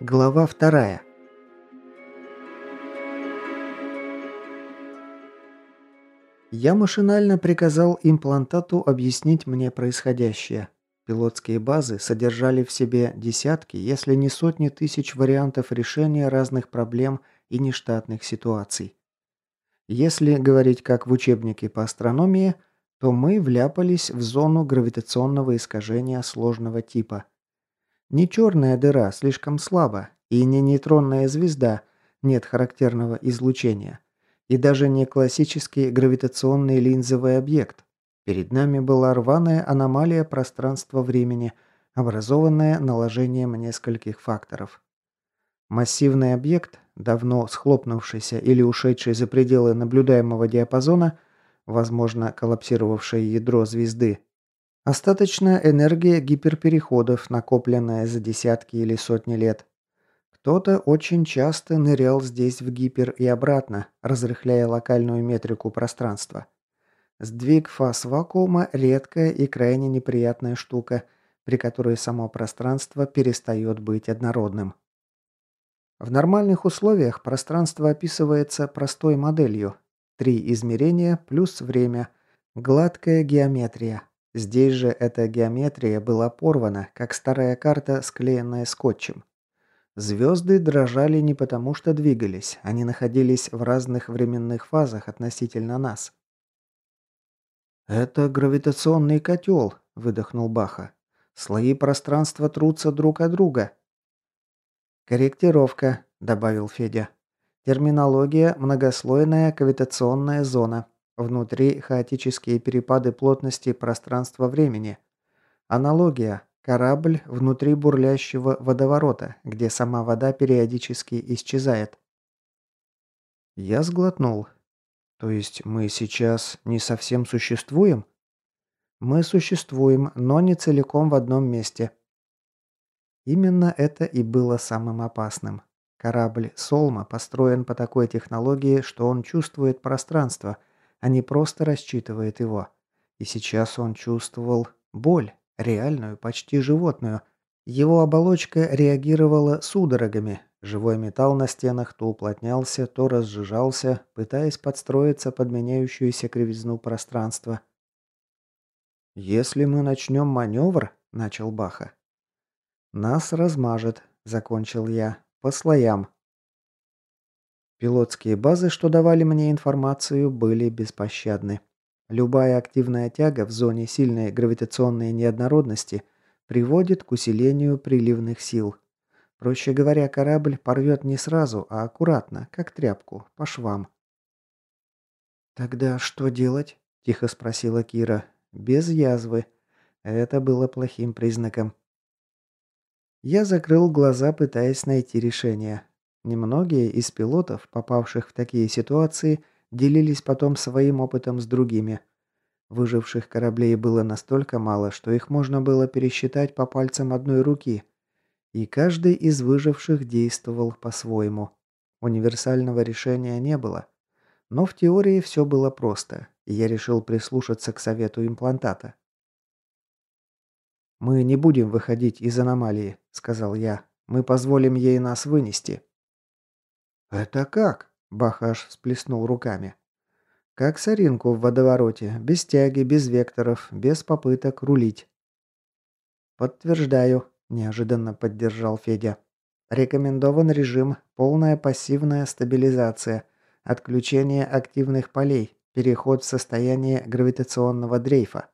Глава вторая. Я машинально приказал имплантату объяснить мне происходящее. Пилотские базы содержали в себе десятки, если не сотни тысяч вариантов решения разных проблем и нештатных ситуаций. Если говорить как в учебнике по астрономии, то мы вляпались в зону гравитационного искажения сложного типа. Не черная дыра, слишком слабо, и не нейтронная звезда, нет характерного излучения – и даже не классический гравитационный линзовый объект. Перед нами была рваная аномалия пространства-времени, образованная наложением нескольких факторов. Массивный объект, давно схлопнувшийся или ушедший за пределы наблюдаемого диапазона, возможно, коллапсировавшее ядро звезды, остаточная энергия гиперпереходов, накопленная за десятки или сотни лет, кто-то очень часто нырял здесь в гипер и обратно, разрыхляя локальную метрику пространства. Сдвиг фаз вакуума – редкая и крайне неприятная штука, при которой само пространство перестает быть однородным. В нормальных условиях пространство описывается простой моделью. Три измерения плюс время. Гладкая геометрия. Здесь же эта геометрия была порвана, как старая карта, склеенная скотчем. Звезды дрожали не потому, что двигались, они находились в разных временных фазах относительно нас. «Это гравитационный котел», – выдохнул Баха. «Слои пространства трутся друг от друга». «Корректировка», – добавил Федя. «Терминология – многослойная кавитационная зона. Внутри хаотические перепады плотности пространства-времени. Аналогия Корабль внутри бурлящего водоворота, где сама вода периодически исчезает. Я сглотнул. То есть мы сейчас не совсем существуем? Мы существуем, но не целиком в одном месте. Именно это и было самым опасным. Корабль Солма построен по такой технологии, что он чувствует пространство, а не просто рассчитывает его. И сейчас он чувствовал боль. Реальную, почти животную. Его оболочка реагировала судорогами. Живой металл на стенах то уплотнялся, то разжижался, пытаясь подстроиться под меняющуюся кривизну пространства. «Если мы начнем маневр», — начал Баха. «Нас размажет», — закончил я, — «по слоям». Пилотские базы, что давали мне информацию, были беспощадны. Любая активная тяга в зоне сильной гравитационной неоднородности приводит к усилению приливных сил. Проще говоря, корабль порвет не сразу, а аккуратно, как тряпку, по швам. «Тогда что делать?» – тихо спросила Кира. «Без язвы». Это было плохим признаком. Я закрыл глаза, пытаясь найти решение. Немногие из пилотов, попавших в такие ситуации – делились потом своим опытом с другими. Выживших кораблей было настолько мало, что их можно было пересчитать по пальцам одной руки. И каждый из выживших действовал по-своему. Универсального решения не было. Но в теории все было просто, и я решил прислушаться к совету имплантата. «Мы не будем выходить из аномалии», — сказал я. «Мы позволим ей нас вынести». «Это как?» Бахаш сплеснул руками. Как соринку в водовороте, без тяги, без векторов, без попыток рулить. Подтверждаю, неожиданно поддержал Федя. Рекомендован режим полная пассивная стабилизация, отключение активных полей, переход в состояние гравитационного дрейфа.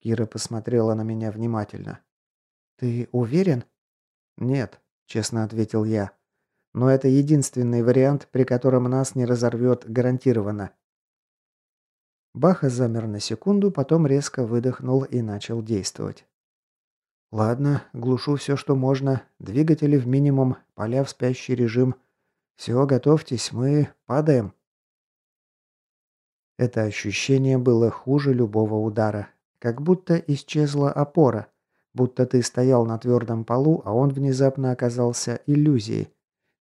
Кира посмотрела на меня внимательно. «Ты уверен?» «Нет», — честно ответил я. Но это единственный вариант, при котором нас не разорвет гарантированно. Баха замер на секунду, потом резко выдохнул и начал действовать. «Ладно, глушу все, что можно. Двигатели в минимум, поля в спящий режим. Все, готовьтесь, мы падаем». Это ощущение было хуже любого удара. Как будто исчезла опора. Будто ты стоял на твердом полу, а он внезапно оказался иллюзией.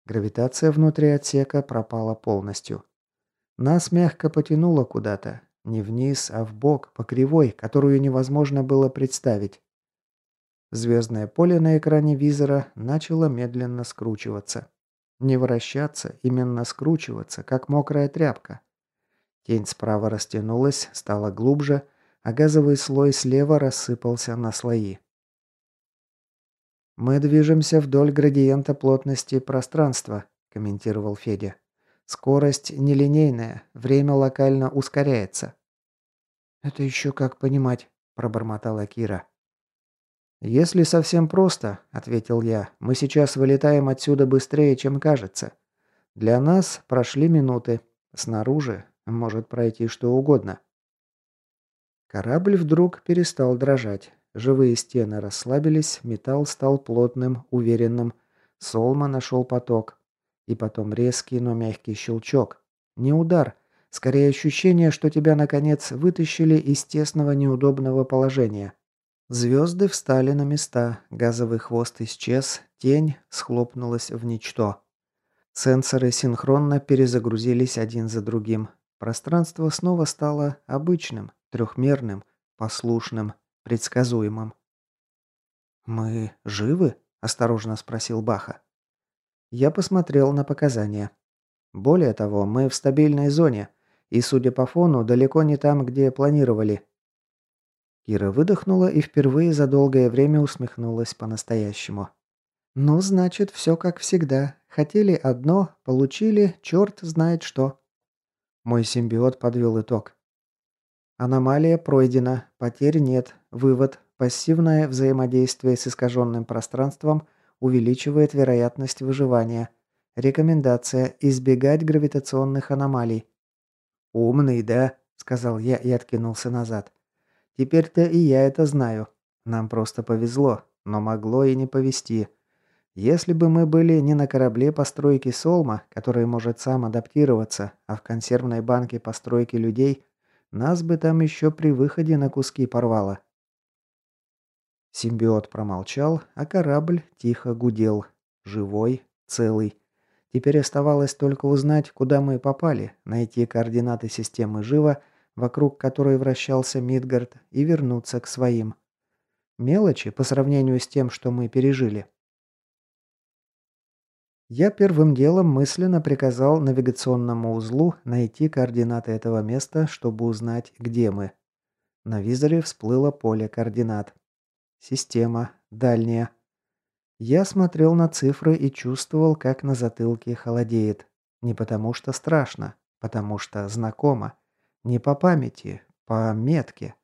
Гравитация внутри отсека пропала полностью. Нас мягко потянуло куда-то. Не вниз, а в бок, по кривой, которую невозможно было представить. Звездное поле на экране визора начало медленно скручиваться. Не вращаться, именно скручиваться, как мокрая тряпка. Тень справа растянулась, стала глубже, а газовый слой слева рассыпался на слои. «Мы движемся вдоль градиента плотности пространства», – комментировал Федя. «Скорость нелинейная, время локально ускоряется». «Это еще как понимать», – пробормотала Кира. «Если совсем просто», — ответил я, — «мы сейчас вылетаем отсюда быстрее, чем кажется. Для нас прошли минуты. Снаружи может пройти что угодно». Корабль вдруг перестал дрожать. Живые стены расслабились, металл стал плотным, уверенным. Солма нашел поток. И потом резкий, но мягкий щелчок. Не удар. Скорее ощущение, что тебя, наконец, вытащили из тесного неудобного положения. Звезды встали на места, газовый хвост исчез, тень схлопнулась в ничто. Сенсоры синхронно перезагрузились один за другим. Пространство снова стало обычным, трехмерным, послушным, предсказуемым. «Мы живы?» – осторожно спросил Баха. Я посмотрел на показания. Более того, мы в стабильной зоне, и, судя по фону, далеко не там, где планировали. Кира выдохнула и впервые за долгое время усмехнулась по-настоящему. «Ну, значит, все как всегда. Хотели одно, получили, черт знает что». Мой симбиот подвел итог. Аномалия пройдена, потерь нет. Вывод. Пассивное взаимодействие с искаженным пространством увеличивает вероятность выживания. Рекомендация – избегать гравитационных аномалий. «Умный, да?» – сказал я и откинулся назад. Теперь-то и я это знаю. Нам просто повезло, но могло и не повезти. Если бы мы были не на корабле постройки Солма, который может сам адаптироваться, а в консервной банке постройки людей, нас бы там еще при выходе на куски порвало. Симбиот промолчал, а корабль тихо гудел. Живой, целый. Теперь оставалось только узнать, куда мы попали, найти координаты системы Жива вокруг которой вращался Мидгард, и вернуться к своим. Мелочи по сравнению с тем, что мы пережили. Я первым делом мысленно приказал навигационному узлу найти координаты этого места, чтобы узнать, где мы. На визоре всплыло поле координат. Система. Дальняя. Я смотрел на цифры и чувствовал, как на затылке холодеет. Не потому что страшно, потому что знакомо. Не по памяти, по метке.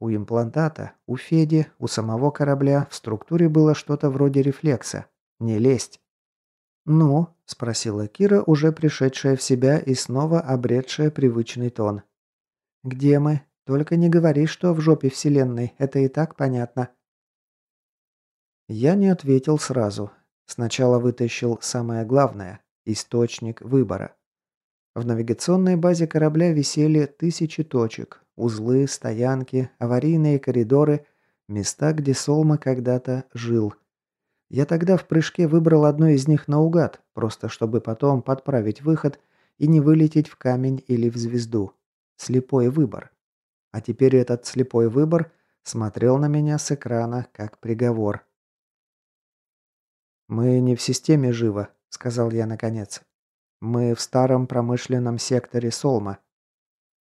У имплантата, у Феди, у самого корабля в структуре было что-то вроде рефлекса. Не лезть. «Ну?» – спросила Кира, уже пришедшая в себя и снова обретшая привычный тон. «Где мы? Только не говори, что в жопе Вселенной. Это и так понятно». Я не ответил сразу. Сначала вытащил самое главное – источник выбора. В навигационной базе корабля висели тысячи точек, узлы, стоянки, аварийные коридоры, места, где Солма когда-то жил. Я тогда в прыжке выбрал одно из них наугад, просто чтобы потом подправить выход и не вылететь в камень или в звезду. Слепой выбор. А теперь этот слепой выбор смотрел на меня с экрана как приговор. «Мы не в системе живо», — сказал я наконец. Мы в старом промышленном секторе Солма.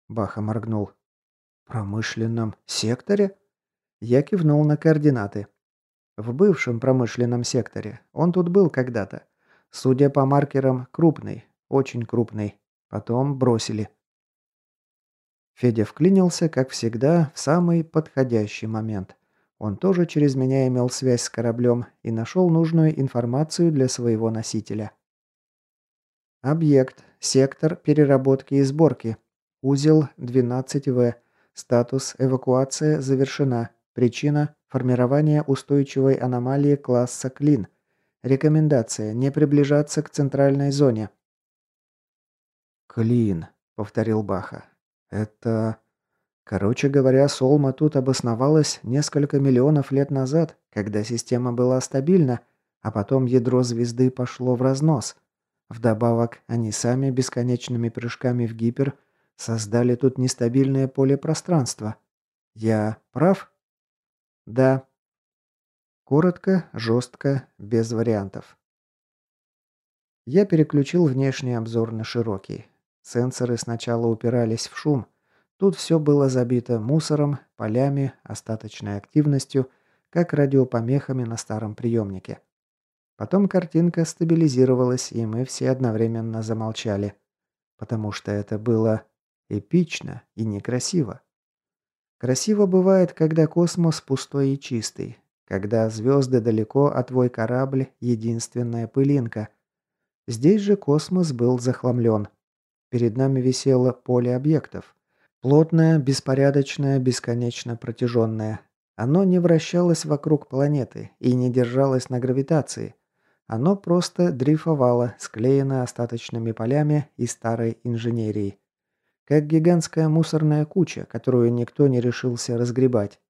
Баха моргнул. Промышленном секторе? Я кивнул на координаты. В бывшем промышленном секторе. Он тут был когда-то. Судя по маркерам, крупный. Очень крупный. Потом бросили. Федя вклинился, как всегда, в самый подходящий момент. Он тоже через меня имел связь с кораблем и нашел нужную информацию для своего носителя. Объект. Сектор переработки и сборки. Узел 12В. Статус эвакуация завершена. Причина – формирование устойчивой аномалии класса Клин. Рекомендация – не приближаться к центральной зоне. «Клин», – повторил Баха. «Это...» Короче говоря, Солма тут обосновалась несколько миллионов лет назад, когда система была стабильна, а потом ядро звезды пошло в разнос – Вдобавок, они сами бесконечными прыжками в гипер создали тут нестабильное поле пространства. Я прав? Да. Коротко, жестко, без вариантов. Я переключил внешний обзор на широкий. Сенсоры сначала упирались в шум. Тут все было забито мусором, полями, остаточной активностью, как радиопомехами на старом приемнике. Потом картинка стабилизировалась, и мы все одновременно замолчали. Потому что это было эпично и некрасиво. Красиво бывает, когда космос пустой и чистый, когда звезды далеко, а твой корабль – единственная пылинка. Здесь же космос был захламлен. Перед нами висело поле объектов. Плотное, беспорядочное, бесконечно протяженное. Оно не вращалось вокруг планеты и не держалось на гравитации. Оно просто дрейфовало, склеено остаточными полями и старой инженерией. Как гигантская мусорная куча, которую никто не решился разгребать.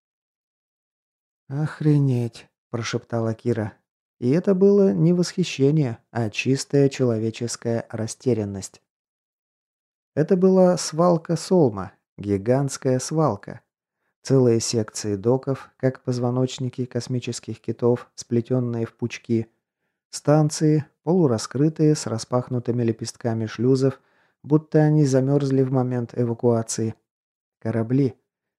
«Охренеть!» – прошептала Кира. И это было не восхищение, а чистая человеческая растерянность. Это была свалка Солма, гигантская свалка. Целые секции доков, как позвоночники космических китов, сплетенные в пучки. Станции, полураскрытые, с распахнутыми лепестками шлюзов, будто они замерзли в момент эвакуации. Корабли.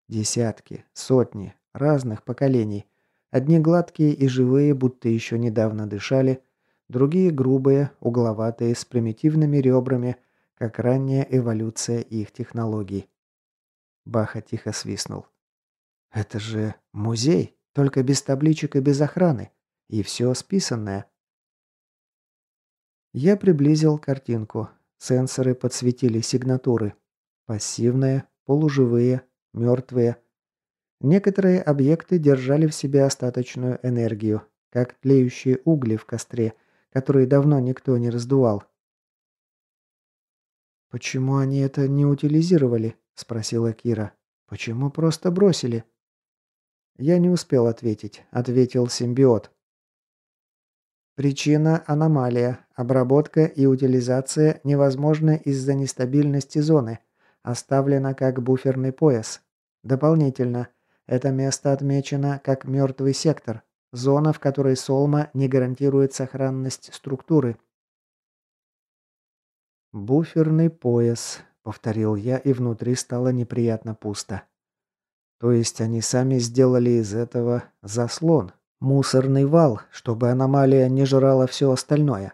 Десятки, сотни, разных поколений. Одни гладкие и живые, будто еще недавно дышали, другие грубые, угловатые, с примитивными ребрами – как ранняя эволюция их технологий. Баха тихо свистнул. «Это же музей, только без табличек и без охраны. И все списанное». Я приблизил картинку. Сенсоры подсветили сигнатуры. Пассивные, полуживые, мертвые. Некоторые объекты держали в себе остаточную энергию, как тлеющие угли в костре, которые давно никто не раздувал. «Почему они это не утилизировали?» – спросила Кира. «Почему просто бросили?» Я не успел ответить. Ответил симбиот. Причина – аномалия. Обработка и утилизация невозможны из-за нестабильности зоны. Оставлена как буферный пояс. Дополнительно, это место отмечено как мертвый сектор. Зона, в которой Солма не гарантирует сохранность структуры – «Буферный пояс», — повторил я, и внутри стало неприятно пусто. То есть они сами сделали из этого заслон, мусорный вал, чтобы аномалия не жрала все остальное.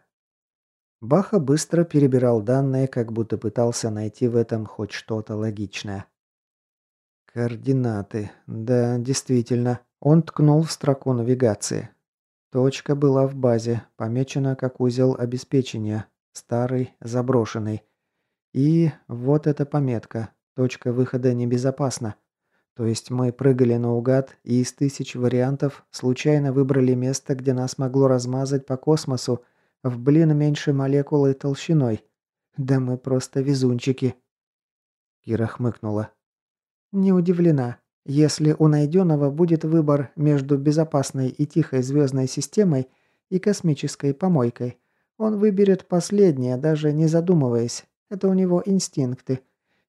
Баха быстро перебирал данные, как будто пытался найти в этом хоть что-то логичное. Координаты. Да, действительно. Он ткнул в строку навигации. Точка была в базе, помечена как узел обеспечения, Старый, заброшенный. И вот эта пометка. Точка выхода небезопасна. То есть мы прыгали наугад и из тысяч вариантов случайно выбрали место, где нас могло размазать по космосу в блин меньше молекулы толщиной. Да мы просто везунчики. Кира хмыкнула. Не удивлена. Если у найденного будет выбор между безопасной и тихой звездной системой и космической помойкой, он выберет последнее, даже не задумываясь. Это у него инстинкты.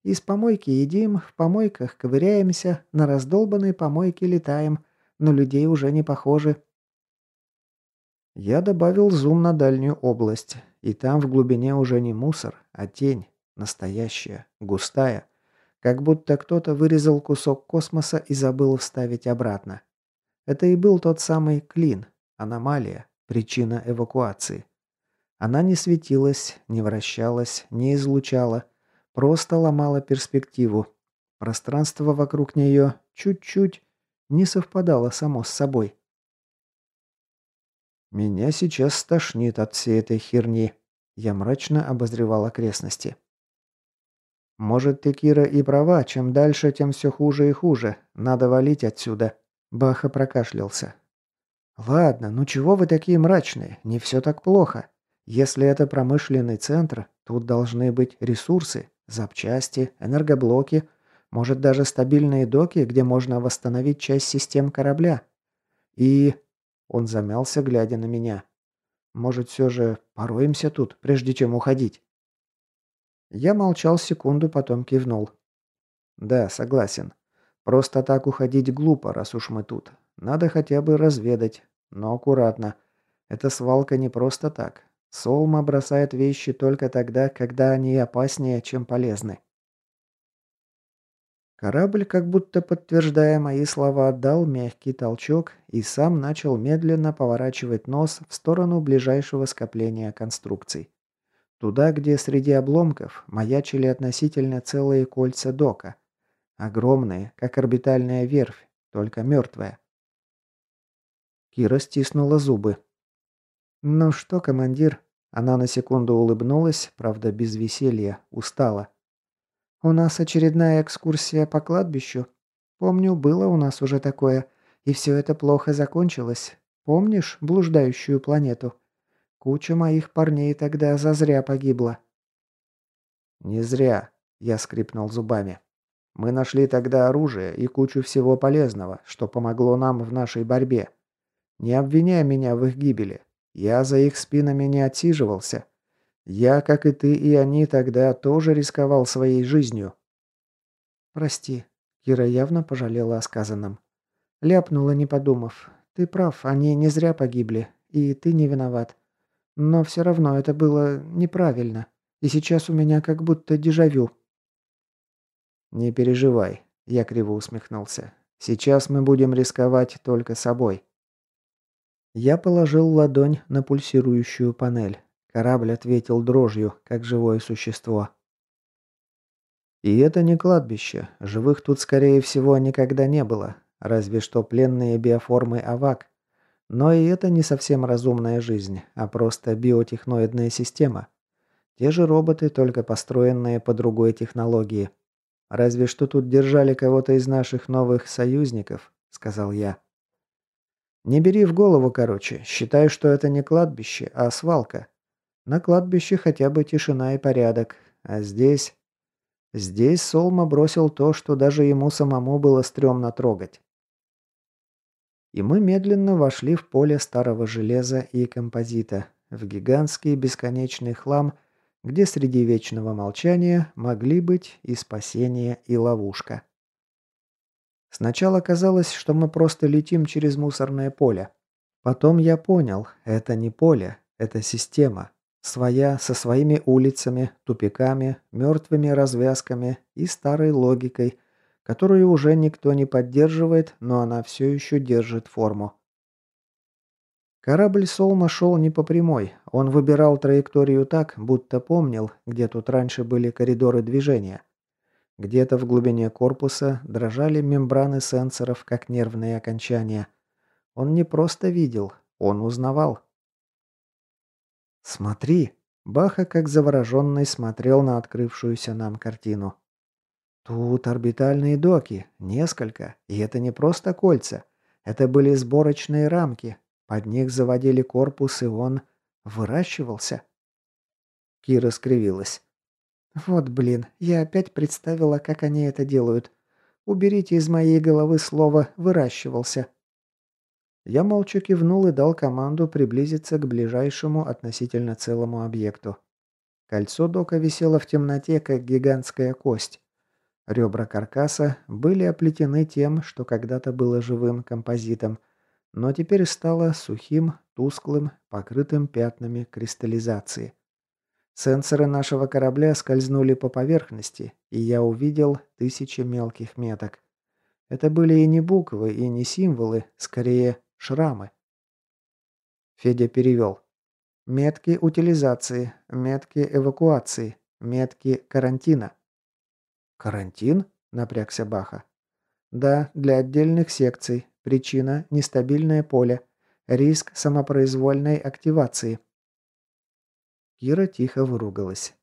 Из помойки едим, в помойках ковыряемся, на раздолбанной помойке летаем, но людей уже не похожи. Я добавил зум на дальнюю область, и там в глубине уже не мусор, а тень, настоящая, густая, как будто кто-то вырезал кусок космоса и забыл вставить обратно. Это и был тот самый клин, аномалия, причина эвакуации. Она не светилась, не вращалась, не излучала, просто ломала перспективу. Пространство вокруг нее чуть-чуть не совпадало само с собой. «Меня сейчас стошнит от всей этой херни», – я мрачно обозревал окрестности. «Может, ты, Кира, и права, чем дальше, тем все хуже и хуже. Надо валить отсюда», – Баха прокашлялся. «Ладно, ну чего вы такие мрачные? Не все так плохо. Если это промышленный центр, тут должны быть ресурсы, запчасти, энергоблоки, может даже стабильные доки, где можно восстановить часть систем корабля. И... Он замялся, глядя на меня. Может, все же пороемся тут, прежде чем уходить?» Я молчал секунду, потом кивнул. «Да, согласен. Просто так уходить глупо, раз уж мы тут. Надо хотя бы разведать, но аккуратно. Эта свалка не просто так. Солма бросает вещи только тогда, когда они опаснее, чем полезны. Корабль, как будто подтверждая мои слова, дал мягкий толчок и сам начал медленно поворачивать нос в сторону ближайшего скопления конструкций. Туда, где среди обломков маячили относительно целые кольца дока. Огромные, как орбитальная верфь, только мертвая. Кира стиснула зубы. «Ну что, командир?» Она на секунду улыбнулась, правда, без веселья, устала. «У нас очередная экскурсия по кладбищу. Помню, было у нас уже такое, и все это плохо закончилось. Помнишь блуждающую планету? Куча моих парней тогда зазря погибла». «Не зря», — я скрипнул зубами. «Мы нашли тогда оружие и кучу всего полезного, что помогло нам в нашей борьбе. Не обвиняй меня в их гибели. Я за их спинами не отсиживался. Я, как и ты и они, тогда тоже рисковал своей жизнью. Прости. Кира явно пожалела о сказанном. Ляпнула, не подумав. Ты прав, они не зря погибли. И ты не виноват. Но все равно это было неправильно. И сейчас у меня как будто дежавю. «Не переживай», — я криво усмехнулся. «Сейчас мы будем рисковать только собой». Я положил ладонь на пульсирующую панель. Корабль ответил дрожью, как живое существо. И это не кладбище. Живых тут, скорее всего, никогда не было. Разве что пленные биоформы АВАК. Но и это не совсем разумная жизнь, а просто биотехноидная система. Те же роботы, только построенные по другой технологии. Разве что тут держали кого-то из наших новых союзников, сказал я. Не бери в голову, короче. Считай, что это не кладбище, а свалка. На кладбище хотя бы тишина и порядок. А здесь... Здесь Солма бросил то, что даже ему самому было стрёмно трогать. И мы медленно вошли в поле старого железа и композита, в гигантский бесконечный хлам, где среди вечного молчания могли быть и спасение, и ловушка. Сначала казалось, что мы просто летим через мусорное поле. Потом я понял, это не поле, это система. Своя, со своими улицами, тупиками, мертвыми развязками и старой логикой, которую уже никто не поддерживает, но она все еще держит форму. Корабль Солма шел не по прямой, он выбирал траекторию так, будто помнил, где тут раньше были коридоры движения. Где-то в глубине корпуса дрожали мембраны сенсоров, как нервные окончания. Он не просто видел, он узнавал. «Смотри!» Баха, как завороженный, смотрел на открывшуюся нам картину. «Тут орбитальные доки, несколько, и это не просто кольца. Это были сборочные рамки. Под них заводили корпус, и он выращивался». Кира скривилась. Вот блин, я опять представила, как они это делают. Уберите из моей головы слово «выращивался». Я молча кивнул и дал команду приблизиться к ближайшему относительно целому объекту. Кольцо дока висело в темноте, как гигантская кость. Ребра каркаса были оплетены тем, что когда-то было живым композитом, но теперь стало сухим, тусклым, покрытым пятнами кристаллизации. Сенсоры нашего корабля скользнули по поверхности, и я увидел тысячи мелких меток. Это были и не буквы, и не символы, скорее шрамы. Федя перевел. Метки утилизации, метки эвакуации, метки карантина. «Карантин?» – напрягся Баха. «Да, для отдельных секций. Причина – нестабильное поле. Риск самопроизвольной активации. Кира тихо выругалась.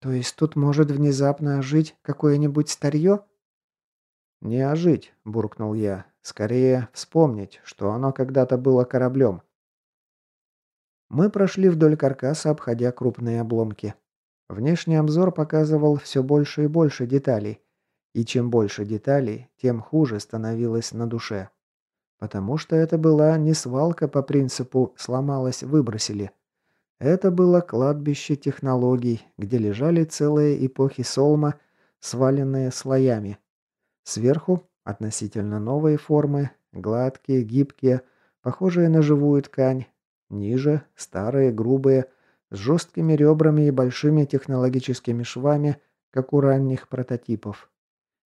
«То есть тут может внезапно ожить какое-нибудь старье?» «Не ожить», – буркнул я. «Скорее вспомнить, что оно когда-то было кораблем». Мы прошли вдоль каркаса, обходя крупные обломки. Внешний обзор показывал все больше и больше деталей. И чем больше деталей, тем хуже становилось на душе. Потому что это была не свалка по принципу «сломалось, выбросили», Это было кладбище технологий, где лежали целые эпохи Солма, сваленные слоями. Сверху относительно новые формы, гладкие, гибкие, похожие на живую ткань. Ниже старые, грубые, с жесткими ребрами и большими технологическими швами, как у ранних прототипов.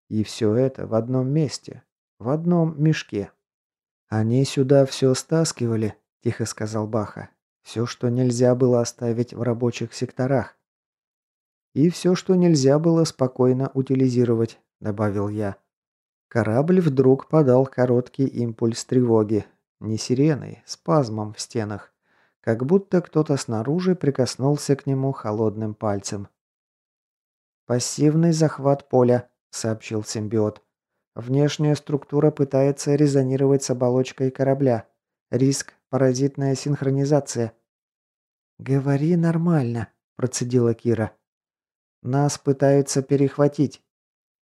И все это в одном месте, в одном мешке. «Они сюда все стаскивали», – тихо сказал Баха. «Все, что нельзя было оставить в рабочих секторах». «И все, что нельзя было спокойно утилизировать», – добавил я. Корабль вдруг подал короткий импульс тревоги. Не сиреной, спазмом в стенах. Как будто кто-то снаружи прикоснулся к нему холодным пальцем. «Пассивный захват поля», — сообщил симбиот. «Внешняя структура пытается резонировать с оболочкой корабля. Риск – паразитная синхронизация». «Говори нормально», – процедила Кира. «Нас пытаются перехватить»,